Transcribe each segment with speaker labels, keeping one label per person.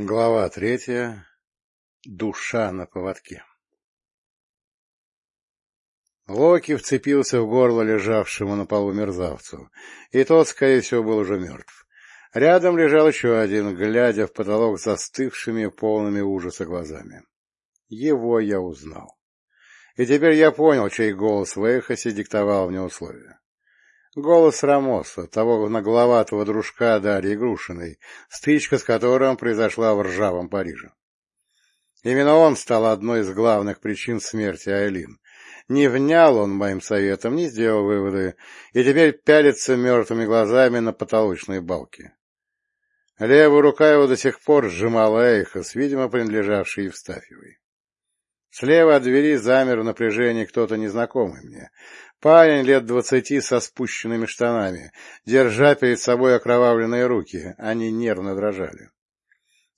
Speaker 1: Глава третья. Душа на поводке. Локи вцепился в горло лежавшему на полу мерзавцу, и тот, скорее всего, был уже мертв. Рядом лежал еще один, глядя в потолок застывшими, полными ужаса глазами. Его я узнал. И теперь я понял, чей голос в эхосе диктовал мне условия. Голос Рамоса, того нагловатого дружка Дарьи Грушиной, стычка с которым произошла в ржавом Париже. Именно он стал одной из главных причин смерти Айлин. Не внял он моим советом, не сделал выводы, и теперь пялится мертвыми глазами на потолочные балки. Левая рука его до сих пор сжимала Эйхос, видимо, принадлежавший Евстафьевой. Слева от двери замер в напряжении кто-то незнакомый мне. Парень лет двадцати со спущенными штанами, держа перед собой окровавленные руки, они нервно дрожали.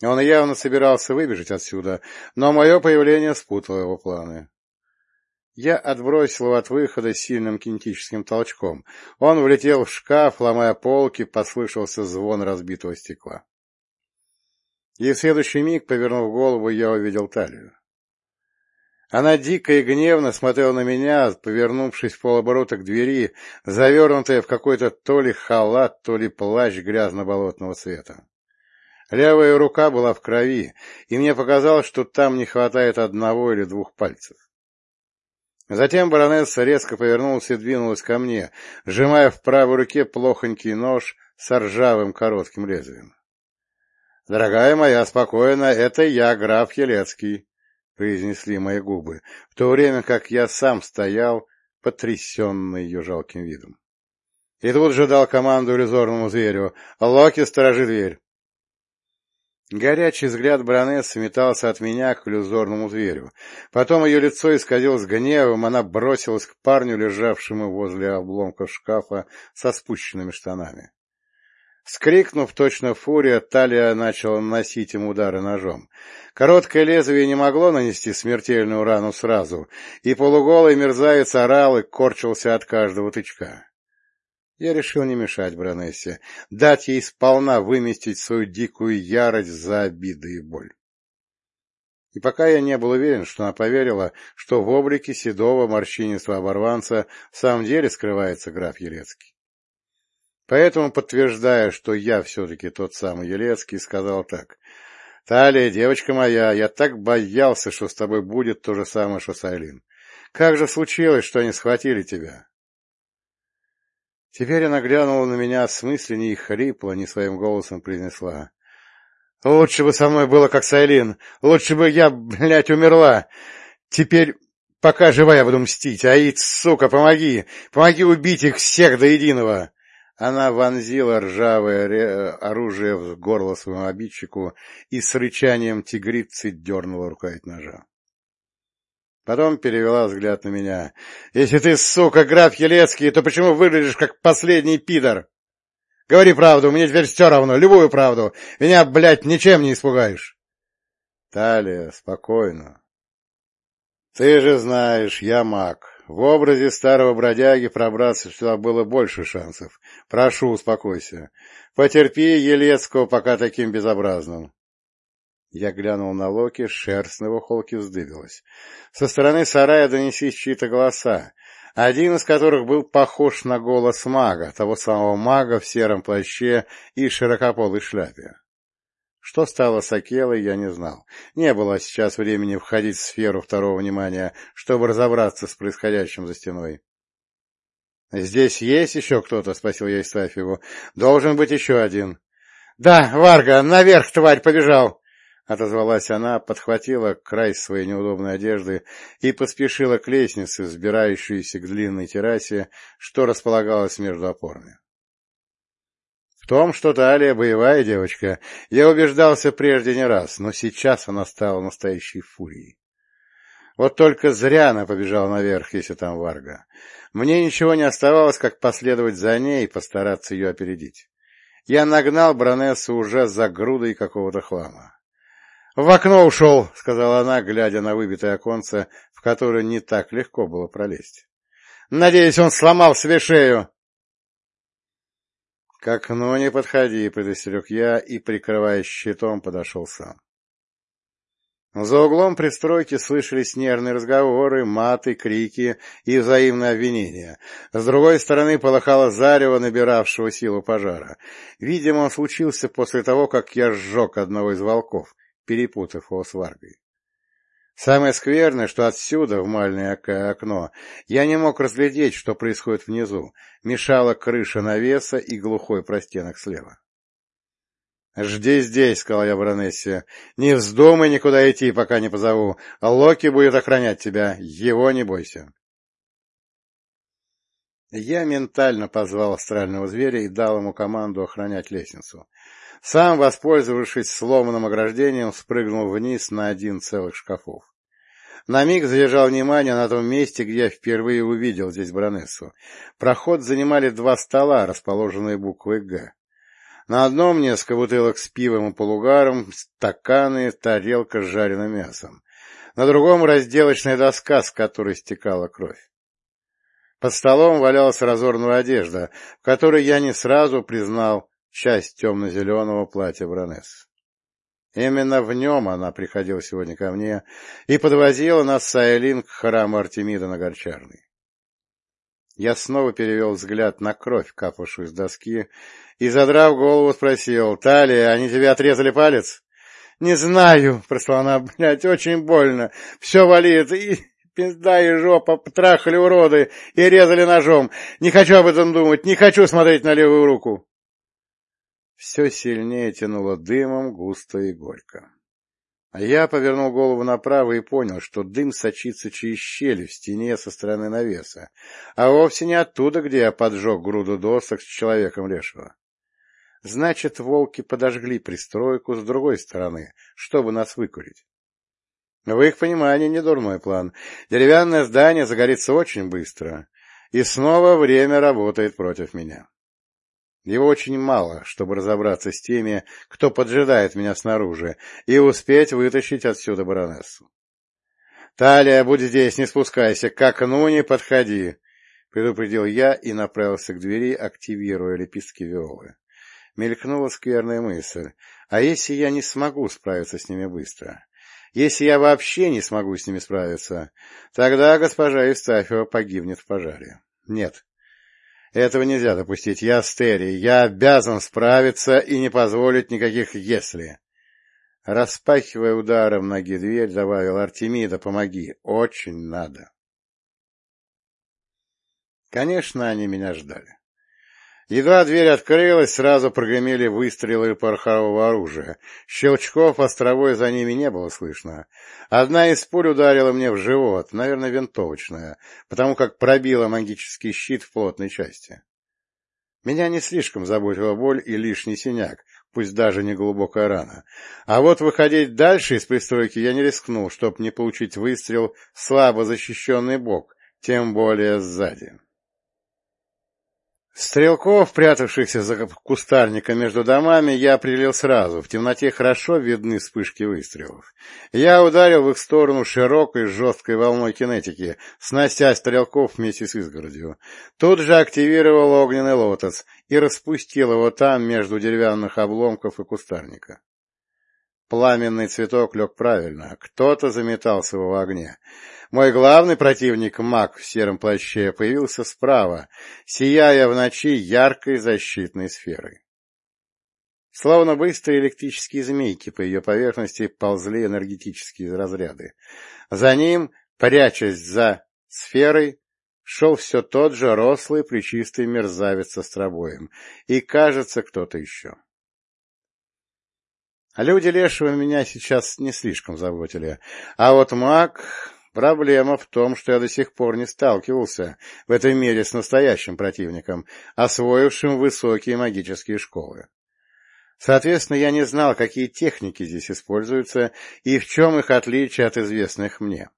Speaker 1: Он явно собирался выбежать отсюда, но мое появление спутало его планы. Я отбросил его от выхода сильным кинетическим толчком. Он влетел в шкаф, ломая полки, послышался звон разбитого стекла. И в следующий миг, повернув голову, я увидел талию. Она дико и гневно смотрела на меня, повернувшись в полоборота к двери, завернутая в какой-то то ли халат, то ли плащ грязно-болотного цвета. Левая рука была в крови, и мне показалось, что там не хватает одного или двух пальцев. Затем баронесса резко повернулась и двинулась ко мне, сжимая в правой руке плохонький нож с ржавым коротким лезвием. — Дорогая моя, спокойно, это я, граф Елецкий произнесли мои губы, в то время как я сам стоял, потрясенный ее жалким видом. И тут же дал команду иллюзорному зверю «Локи, сторожи дверь!». Горячий взгляд баронессы метался от меня к иллюзорному зверю. Потом ее лицо исказилось гневом, она бросилась к парню, лежавшему возле обломков шкафа со спущенными штанами. Скрикнув точно фурия, талия начала наносить ему удары ножом. Короткое лезвие не могло нанести смертельную рану сразу, и полуголый мерзавец орал и корчился от каждого тычка. Я решил не мешать Бронессе, дать ей сполна выместить свою дикую ярость за обиды и боль. И пока я не был уверен, что она поверила, что в облике седого морщинистого оборванца в самом деле скрывается граф Елецкий. Поэтому, подтверждая, что я все-таки тот самый Елецкий, сказал так. — Талия, девочка моя, я так боялся, что с тобой будет то же самое, что с Айлин. Как же случилось, что они схватили тебя? Теперь она глянула на меня осмысленнее и хрипло, не своим голосом произнесла. — Лучше бы со мной было, как с Айлин. Лучше бы я, блядь, умерла. Теперь, пока жива, я буду мстить. Аид, сука, помоги! Помоги убить их всех до единого! Она вонзила ржавое оружие в горло своему обидчику и с рычанием тигрицы дернула рукоять ножа. Потом перевела взгляд на меня. — Если ты, сука, граф Елецкий, то почему выглядишь как последний пидор? Говори правду, мне теперь все равно, любую правду. Меня, блядь, ничем не испугаешь. Талия, спокойно. Ты же знаешь, я маг. В образе старого бродяги пробраться сюда было больше шансов. Прошу, успокойся. Потерпи Елецкого пока таким безобразным. Я глянул на Локи, шерсть на его холке вздыбилась. Со стороны сарая донеслись чьи-то голоса, один из которых был похож на голос мага, того самого мага в сером плаще и широкополой шляпе. Что стало с Акелой, я не знал. Не было сейчас времени входить в сферу второго внимания, чтобы разобраться с происходящим за стеной. — Здесь есть еще кто-то? — спросил я Истафьеву. — Должен быть еще один. — Да, Варга, наверх, тварь, побежал! — отозвалась она, подхватила край своей неудобной одежды и поспешила к лестнице, взбирающейся к длинной террасе, что располагалось между опорами том, что Талия боевая девочка, я убеждался прежде не раз, но сейчас она стала настоящей фурией. Вот только зря она побежала наверх, если там Варга. Мне ничего не оставалось, как последовать за ней и постараться ее опередить. Я нагнал Бронессу уже за грудой какого-то хлама. — В окно ушел, — сказала она, глядя на выбитое оконце, в которое не так легко было пролезть. — Надеюсь, он сломал себе шею. — К окну не подходи, — предостерег я и, прикрываясь щитом, подошел сам. За углом пристройки слышались нервные разговоры, маты, крики и взаимные обвинения. С другой стороны полыхало зарево, набиравшего силу пожара. Видимо, он случился после того, как я сжег одного из волков, перепутав его с варгой. Самое скверное, что отсюда, в мальное окно, я не мог разглядеть, что происходит внизу. Мешала крыша навеса и глухой простенок слева. — Жди здесь, — сказал я баронессе. — Не вздумай никуда идти, пока не позову. Локи будет охранять тебя. Его не бойся. Я ментально позвал астрального зверя и дал ему команду охранять лестницу. Сам, воспользовавшись сломанным ограждением, спрыгнул вниз на один целых шкафов. На миг задержал внимание на том месте, где я впервые увидел здесь баронессу. Проход занимали два стола, расположенные буквой «Г». На одном несколько бутылок с пивом и полугаром, стаканы, тарелка с жареным мясом. На другом разделочная доска, с которой стекала кровь. Под столом валялась разорная одежда, в которой я не сразу признал часть темно-зеленого платья Бронесс. Именно в нем она приходила сегодня ко мне и подвозила нас с Айлин к храму Артемида на Горчарной. Я снова перевел взгляд на кровь, капавшую с доски, и, задрав голову, спросил, «Талия, они тебе отрезали палец?» «Не знаю», — просла она, — «блядь, очень больно. Все валит, и пизда и жопа, трахали уроды и резали ножом. Не хочу об этом думать, не хочу смотреть на левую руку». Все сильнее тянуло дымом густо и горько. А я повернул голову направо и понял, что дым сочится через щель в стене со стороны навеса, а вовсе не оттуда, где я поджег груду досок с человеком лешего. Значит, волки подожгли пристройку с другой стороны, чтобы нас выкурить. В их понимании не дурной план. Деревянное здание загорится очень быстро, и снова время работает против меня. Его очень мало, чтобы разобраться с теми, кто поджидает меня снаружи, и успеть вытащить отсюда баронессу. — Талия, будь здесь, не спускайся, к окну не подходи, — предупредил я и направился к двери, активируя лепестки виолы. Мелькнула скверная мысль. А если я не смогу справиться с ними быстро? Если я вообще не смогу с ними справиться, тогда госпожа Евстафьева погибнет в пожаре. Нет, этого нельзя допустить. Я Астерий. Я обязан справиться и не позволить никаких «если». Распахивая ударом ноги дверь, добавил Артемида, помоги. Очень надо. Конечно, они меня ждали. Едва дверь открылась, сразу прогремели выстрелы порохового оружия. Щелчков островой за ними не было слышно. Одна из пуль ударила мне в живот, наверное, винтовочная, потому как пробила магический щит в плотной части. Меня не слишком заботила боль и лишний синяк, пусть даже не глубокая рана. А вот выходить дальше из пристройки я не рискнул, чтобы не получить выстрел в слабо защищенный бок, тем более сзади. Стрелков, прятавшихся за кустарником между домами, я определил сразу. В темноте хорошо видны вспышки выстрелов. Я ударил в их сторону широкой, жесткой волной кинетики, снося стрелков вместе с изгородью. Тут же активировал огненный лотос и распустил его там, между деревянных обломков и кустарника. Пламенный цветок лег правильно, кто-то заметался в огне. Мой главный противник, маг в сером плаще, появился справа, сияя в ночи яркой защитной сферой. Словно быстрые электрические змейки по ее поверхности ползли энергетические разряды. За ним, прячась за сферой, шел все тот же рослый плечистый мерзавец со стробоем, и, кажется, кто-то еще. Люди Лешего меня сейчас не слишком заботили, а вот маг Проблема в том, что я до сих пор не сталкивался в этой мире с настоящим противником, освоившим высокие магические школы. Соответственно, я не знал, какие техники здесь используются и в чем их отличие от известных мне.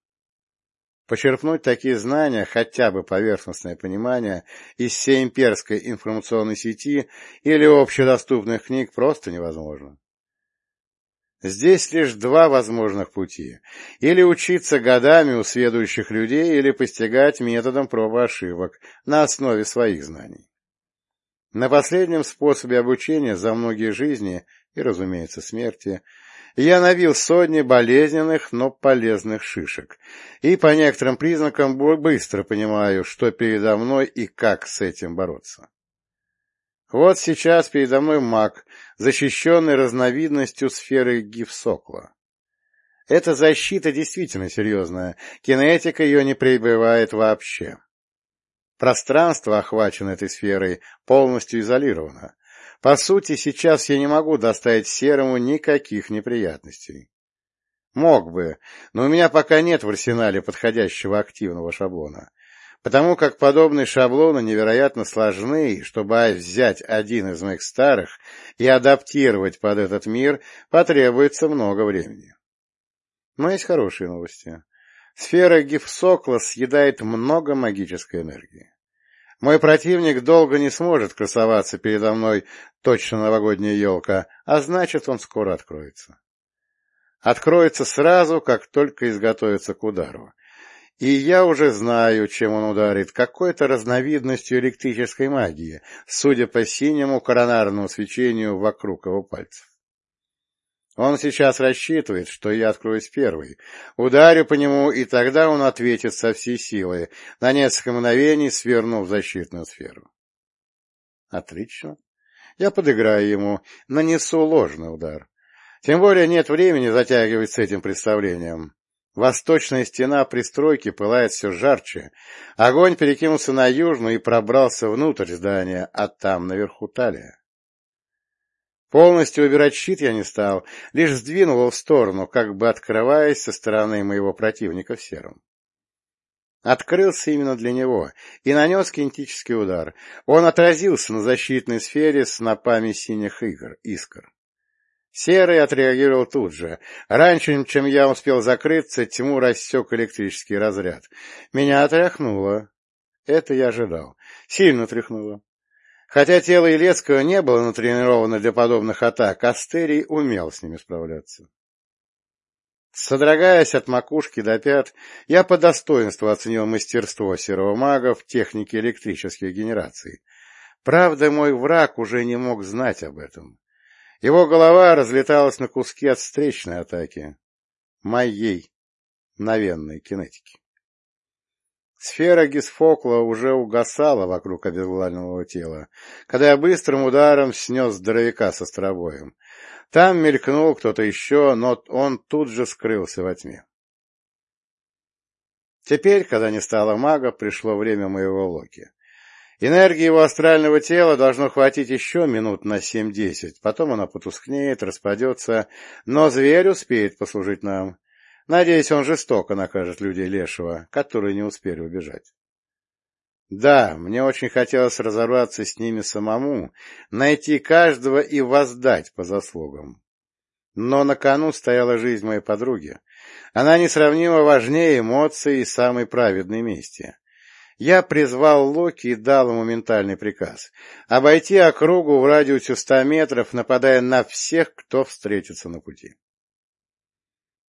Speaker 1: Почерпнуть такие знания, хотя бы поверхностное понимание, из всей имперской информационной сети или общедоступных книг просто невозможно. Здесь лишь два возможных пути. Или учиться годами у следующих людей, или постигать методом проб ошибок на основе своих знаний. На последнем способе обучения за многие жизни и, разумеется, смерти я навил сотни болезненных, но полезных шишек, и по некоторым признакам быстро понимаю, что передо мной и как с этим бороться. Вот сейчас передо мной маг, защищенный разновидностью сферы гифсокла. Эта защита действительно серьезная, кинетика ее не прибывает вообще. Пространство, охваченное этой сферой, полностью изолировано. По сути, сейчас я не могу доставить Серому никаких неприятностей. Мог бы, но у меня пока нет в арсенале подходящего активного шаблона. Потому как подобные шаблоны невероятно сложны, чтобы взять один из моих старых и адаптировать под этот мир, потребуется много времени. Но есть хорошие новости. Сфера гифсокла съедает много магической энергии. Мой противник долго не сможет красоваться передо мной точно новогодняя елка, а значит, он скоро откроется. Откроется сразу, как только изготовится к удару. И я уже знаю, чем он ударит, какой-то разновидностью электрической магии, судя по синему коронарному свечению вокруг его пальцев. Он сейчас рассчитывает, что я откроюсь первый, ударю по нему, и тогда он ответит со всей силы, на несколько мгновений свернув защитную сферу. Отлично. Я подыграю ему, нанесу ложный удар. Тем более нет времени затягивать с этим представлением. Восточная стена пристройки пылает все жарче. Огонь перекинулся на южную и пробрался внутрь здания, а там наверху талия. Полностью убирать щит я не стал, лишь сдвинул его в сторону, как бы открываясь со стороны моего противника в сером. Открылся именно для него и нанес кинетический удар. Он отразился на защитной сфере с напами синих игр, искр. Серый отреагировал тут же. Раньше, чем я успел закрыться, тьму рассек электрический разряд. Меня отряхнуло. Это я ожидал. Сильно тряхнуло. Хотя тело Илецкого не было натренировано для подобных атак, Астерий умел с ними справляться. Содрогаясь от макушки до пят, я по достоинству оценил мастерство серого мага в технике электрических генераций. Правда, мой враг уже не мог знать об этом. Его голова разлеталась на куски от встречной атаки. Моей новенной кинетики. Сфера Гисфокла уже угасала вокруг обезглавленного тела, когда я быстрым ударом снес здоровяка со стробоем. Там мелькнул кто-то еще, но он тут же скрылся во тьме. Теперь, когда не стало мага, пришло время моего Локи. Энергии его астрального тела должно хватить еще минут на семь-десять, потом она потускнеет, распадется, но зверь успеет послужить нам. Надеюсь, он жестоко накажет людей Лешего, которые не успели убежать. Да, мне очень хотелось разобраться с ними самому, найти каждого и воздать по заслугам. Но на кону стояла жизнь моей подруги. Она несравнимо важнее эмоций и самой праведной мести. Я призвал Локи и дал ему ментальный приказ — обойти округу в радиусе ста метров, нападая на всех, кто встретится на пути.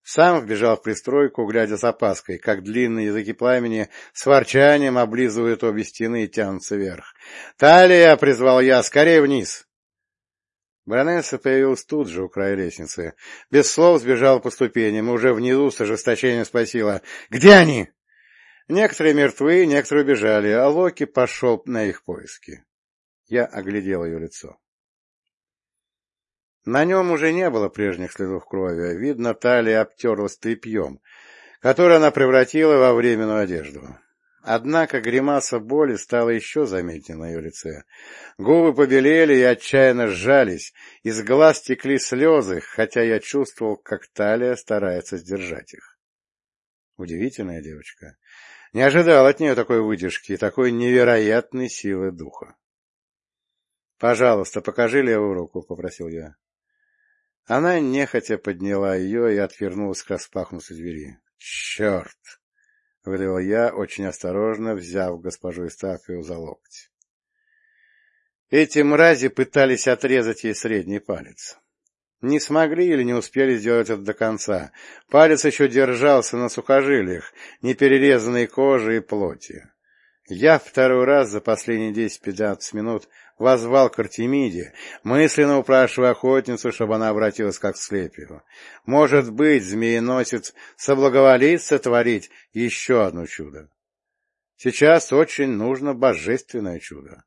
Speaker 1: Сам вбежал в пристройку, глядя с опаской, как длинные языки пламени с ворчанием облизывают обе стены и тянутся вверх. «Талия!» — призвал я. «Скорее вниз!» Баронесса появилась тут же у края лестницы. Без слов сбежала по ступеням и уже внизу с ожесточением спросила «Где они?» Некоторые мертвы, некоторые убежали, а Локи пошел на их поиски. Я оглядел ее лицо. На нем уже не было прежних следов крови, видно, талия обтерлась тряпьем, которое она превратила во временную одежду. Однако гримаса боли стала еще заметнее на ее лице. Губы побелели и отчаянно сжались, из глаз текли слезы, хотя я чувствовал, как талия старается сдержать их. Удивительная девочка. Не ожидал от нее такой выдержки и такой невероятной силы духа. — Пожалуйста, покажи левую руку, — попросил я. Она нехотя подняла ее и отвернулась к распахнутой двери. «Черт!» — выдавил я, очень осторожно взяв госпожу Истафию за локоть. Эти мрази пытались отрезать ей средний палец. Не смогли или не успели сделать это до конца. Палец еще держался на сухожилиях, не перерезанной кожи и плоти. Я второй раз за последние десять-пятнадцать минут возвал к Артемиде, мысленно упрашивая охотницу, чтобы она обратилась как слепию. Может быть, змееносец соблаговолит сотворить еще одно чудо. Сейчас очень нужно божественное чудо.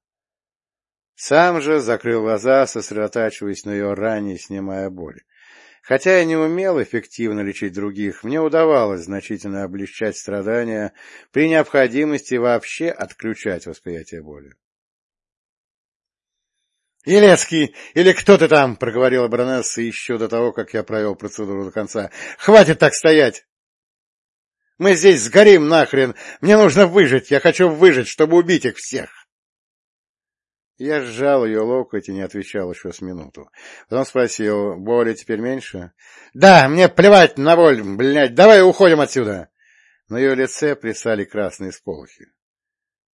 Speaker 1: Сам же закрыл глаза, сосредотачиваясь на ее ране, снимая боль. Хотя я не умел эффективно лечить других, мне удавалось значительно облегчать страдания, при необходимости вообще отключать восприятие боли. «Елецкий, или кто ты там?» — проговорила баронесса еще до того, как я провел процедуру до конца. «Хватит так стоять! Мы здесь сгорим нахрен! Мне нужно выжить! Я хочу выжить, чтобы убить их всех!» Я сжал ее локоть и не отвечал еще с минуту. Потом спросил, боли теперь меньше? — Да, мне плевать на боль, блядь, давай уходим отсюда! На ее лице плясали красные сполохи.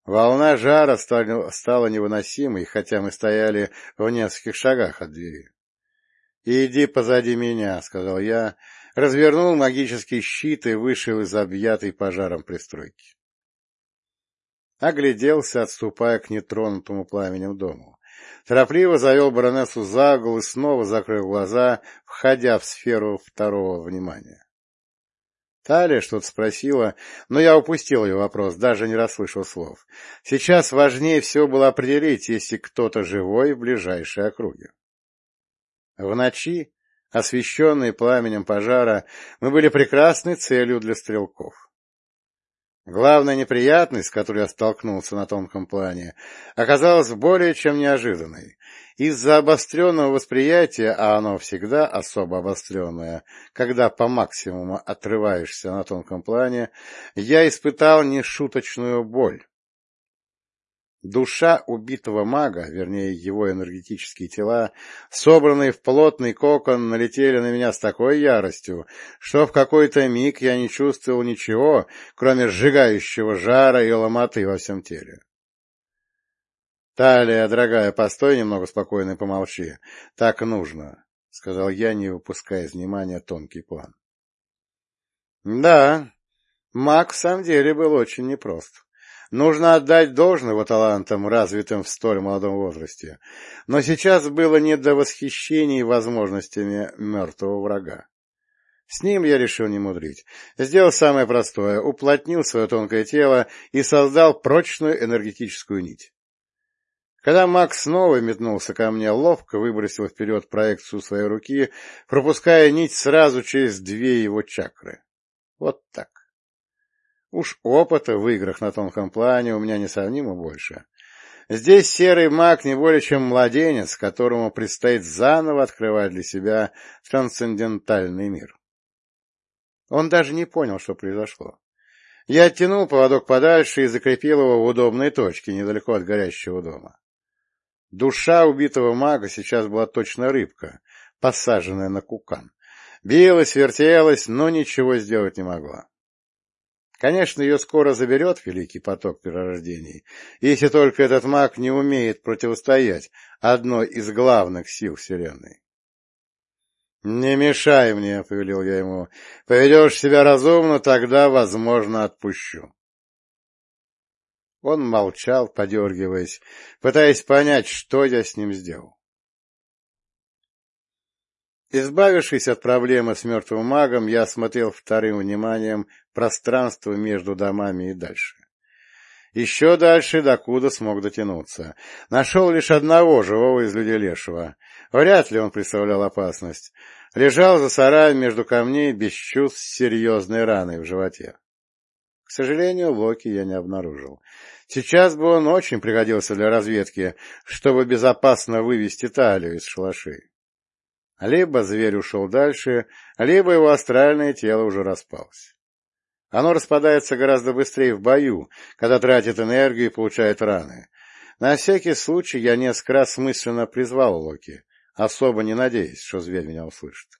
Speaker 1: Волна жара стала невыносимой, хотя мы стояли в нескольких шагах от двери. — Иди позади меня, — сказал я, развернул магический щит и вышел из объятой пожаром пристройки. Огляделся, отступая к нетронутому пламенем дому. Торопливо завел баронессу за угол и снова закрыл глаза, входя в сферу второго внимания. Талия что-то спросила, но я упустил ее вопрос, даже не расслышал слов. Сейчас важнее всего было определить, если кто-то живой в ближайшей округе. В ночи, освещенные пламенем пожара, мы были прекрасной целью для стрелков. Главная неприятность, с которой я столкнулся на тонком плане, оказалась более чем неожиданной. Из-за обостренного восприятия, а оно всегда особо обостренное, когда по максимуму отрываешься на тонком плане, я испытал нешуточную боль. Душа убитого мага, вернее, его энергетические тела, собранные в плотный кокон, налетели на меня с такой яростью, что в какой-то миг я не чувствовал ничего, кроме сжигающего жара и ломоты во всем теле. — Талия, дорогая, постой немного спокойно и помолчи. Так нужно, — сказал я, не выпуская из внимания тонкий план. Да, маг в самом деле был очень непрост. Нужно отдать должное его талантам, развитым в столь молодом возрасте. Но сейчас было не до восхищений возможностями мертвого врага. С ним я решил не мудрить. Сделал самое простое, уплотнил свое тонкое тело и создал прочную энергетическую нить. Когда Макс снова метнулся ко мне, ловко выбросил вперед проекцию своей руки, пропуская нить сразу через две его чакры. Вот так. Уж опыта в играх на тонком плане у меня несравнимо больше. Здесь серый маг не более чем младенец, которому предстоит заново открывать для себя трансцендентальный мир. Он даже не понял, что произошло. Я оттянул поводок подальше и закрепил его в удобной точке, недалеко от горящего дома. Душа убитого мага сейчас была точно рыбка, посаженная на кукан. Билась, вертелась, но ничего сделать не могла. Конечно, ее скоро заберет великий поток перерождений, если только этот маг не умеет противостоять одной из главных сил Вселенной. — Не мешай мне, — повелел я ему. — Поведешь себя разумно, тогда, возможно, отпущу. Он молчал, подергиваясь, пытаясь понять, что я с ним сделал. Избавившись от проблемы с мертвым магом, я осмотрел вторым вниманием пространство между домами и дальше. Еще дальше, докуда смог дотянуться. Нашел лишь одного живого из людей лешего. Вряд ли он представлял опасность. Лежал за сараем между камней без чувств с серьезной раной в животе. К сожалению, Локи я не обнаружил. Сейчас бы он очень пригодился для разведки, чтобы безопасно вывести талию из шалашей. Либо зверь ушел дальше, либо его астральное тело уже распалось. Оно распадается гораздо быстрее в бою, когда тратит энергию и получает раны. На всякий случай я несколько раз мысленно призвал Локи, особо не надеясь, что зверь меня услышит.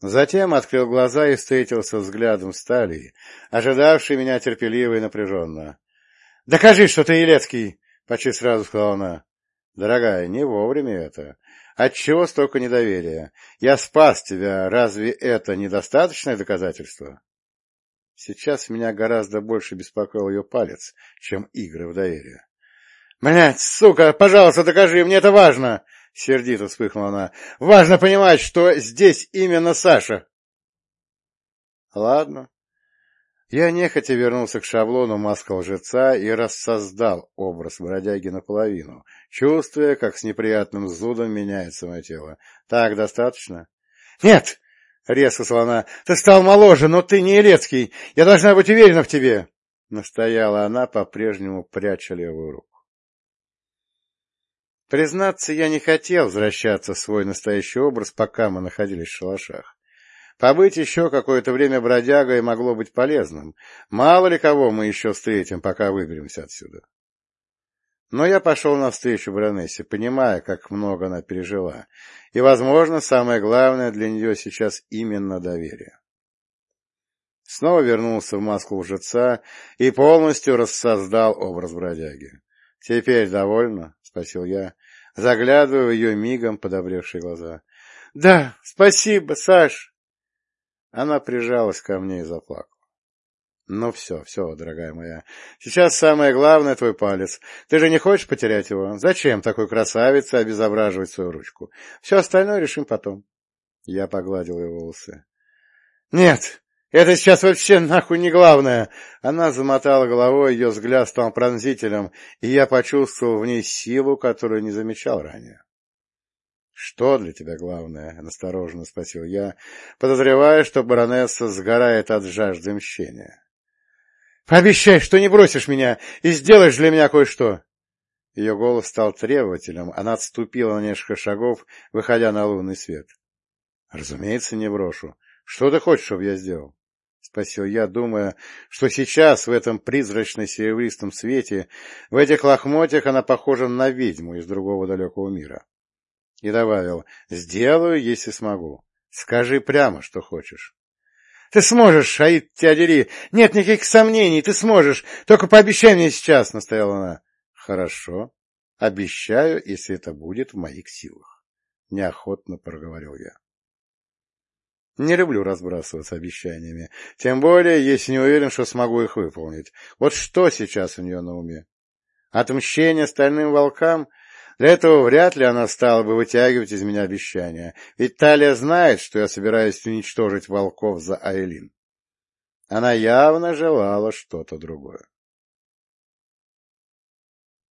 Speaker 1: Затем открыл глаза и встретился взглядом с Талией, ожидавшей меня терпеливо и напряженно. — Докажи, что ты Елецкий! — почти сразу сказала она. — Дорогая, не вовремя это. Отчего столько недоверия? Я спас тебя, разве это недостаточное доказательство? Сейчас меня гораздо больше беспокоил ее палец, чем игры в доверие. — Блядь, сука, пожалуйста, докажи, мне это важно! — сердито вспыхнула она. — Важно понимать, что здесь именно Саша. — Ладно. Я нехотя вернулся к шаблону маска лжеца и рассоздал образ бродяги наполовину, чувствуя, как с неприятным зудом меняется мое тело. — Так достаточно? — Нет! — резко сказала она. — Ты стал моложе, но ты не Елецкий. Я должна быть уверена в тебе. Настояла она, по-прежнему пряча левую руку. Признаться, я не хотел возвращаться в свой настоящий образ, пока мы находились в шалашах. Побыть еще какое-то время бродягой могло быть полезным. Мало ли кого мы еще встретим, пока выберемся отсюда. Но я пошел навстречу баронессе, понимая, как много она пережила. И, возможно, самое главное для нее сейчас именно доверие. Снова вернулся в маску лжеца и полностью рассоздал образ бродяги. — Теперь довольно? — спросил я, заглядывая в ее мигом подобревшие глаза. — Да, спасибо, Саш! Она прижалась ко мне и заплакала. Ну все, все, дорогая моя. Сейчас самое главное — твой палец. Ты же не хочешь потерять его? Зачем такой красавице обезображивать свою ручку? Все остальное решим потом. Я погладил ее волосы. Нет, это сейчас вообще нахуй не главное. Она замотала головой, ее взгляд стал пронзителем, и я почувствовал в ней силу, которую не замечал ранее. «Что для тебя главное?» — настороженно спросил я, подозревая, что баронесса сгорает от жажды мщения. «Пообещай, что не бросишь меня и сделаешь для меня кое-что!» Ее голос стал требовательным, она отступила на несколько шагов, выходя на лунный свет. «Разумеется, не брошу. Что ты хочешь, чтобы я сделал?» — спросил я, думая, что сейчас, в этом призрачно-серебристом свете, в этих лохмотьях она похожа на ведьму из другого далекого мира. И добавил, сделаю, если смогу. Скажи прямо, что хочешь. — Ты сможешь, Шаид тебя Нет никаких сомнений, ты сможешь. Только пообещай мне сейчас, — настояла она. — Хорошо. Обещаю, если это будет в моих силах. Неохотно проговорил я. Не люблю разбрасываться обещаниями, тем более, если не уверен, что смогу их выполнить. Вот что сейчас у нее на уме? Отмщение стальным волкам для этого вряд ли она стала бы вытягивать из меня обещания, ведь Талия знает, что я собираюсь уничтожить волков за Айлин. Она явно желала что-то другое.